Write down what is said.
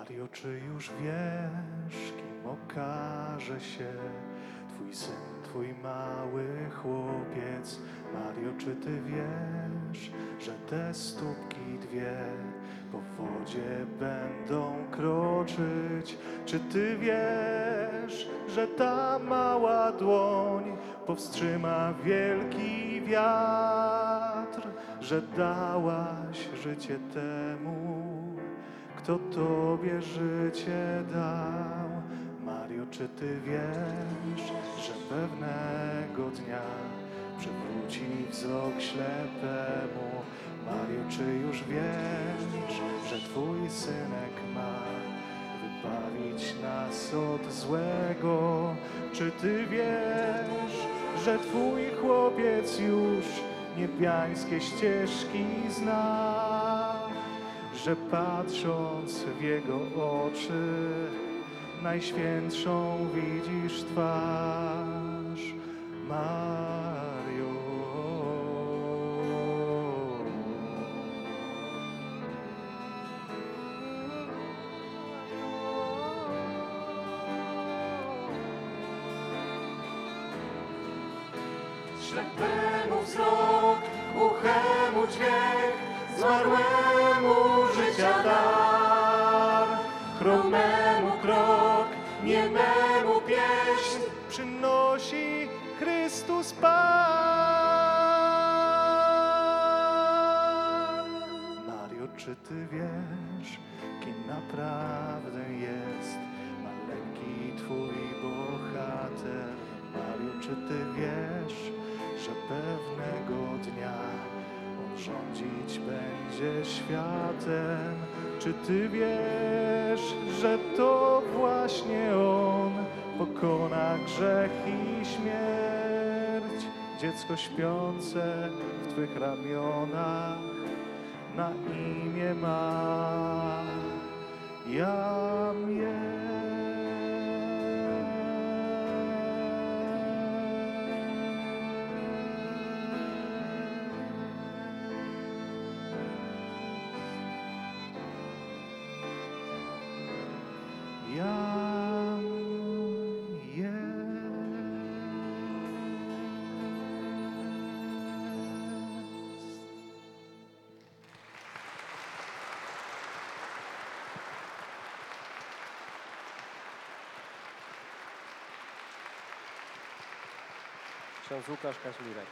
Mario, czy już wiesz, kim okaże się Twój syn, Twój mały chłopiec? Mario, czy Ty wiesz, że te stópki dwie po wodzie będą kroczyć? Czy Ty wiesz, że ta mała dłoń powstrzyma wielki wiatr? Że dałaś życie temu, kto Tobie życie dał. Mario, czy Ty wiesz, że pewnego dnia przywróci wzrok ślepemu? Mario, czy już wiesz, że Twój synek ma wybawić nas od złego? Czy Ty wiesz, że Twój chłopiec już niebiańskie ścieżki zna? Że patrząc w jego oczy, najświętszą widzisz twarz Mario. Ślepemu wzrok, głuchemu dźwięk, zmarłemu życia dar. Chromemu krok, niememu pieśń przynosi Chrystus Pan. Mario, czy ty wiesz, kim naprawdę jest maleńki twój bohater? Mario, czy ty wiesz, że pewnego dnia rządzić będzie światem? Czy ty wiesz, że to właśnie on pokona grzech i śmierć? Dziecko śpiące w twych ramionach na imię ma Jam Jam Ksiądz Łukasz Kaźmirek.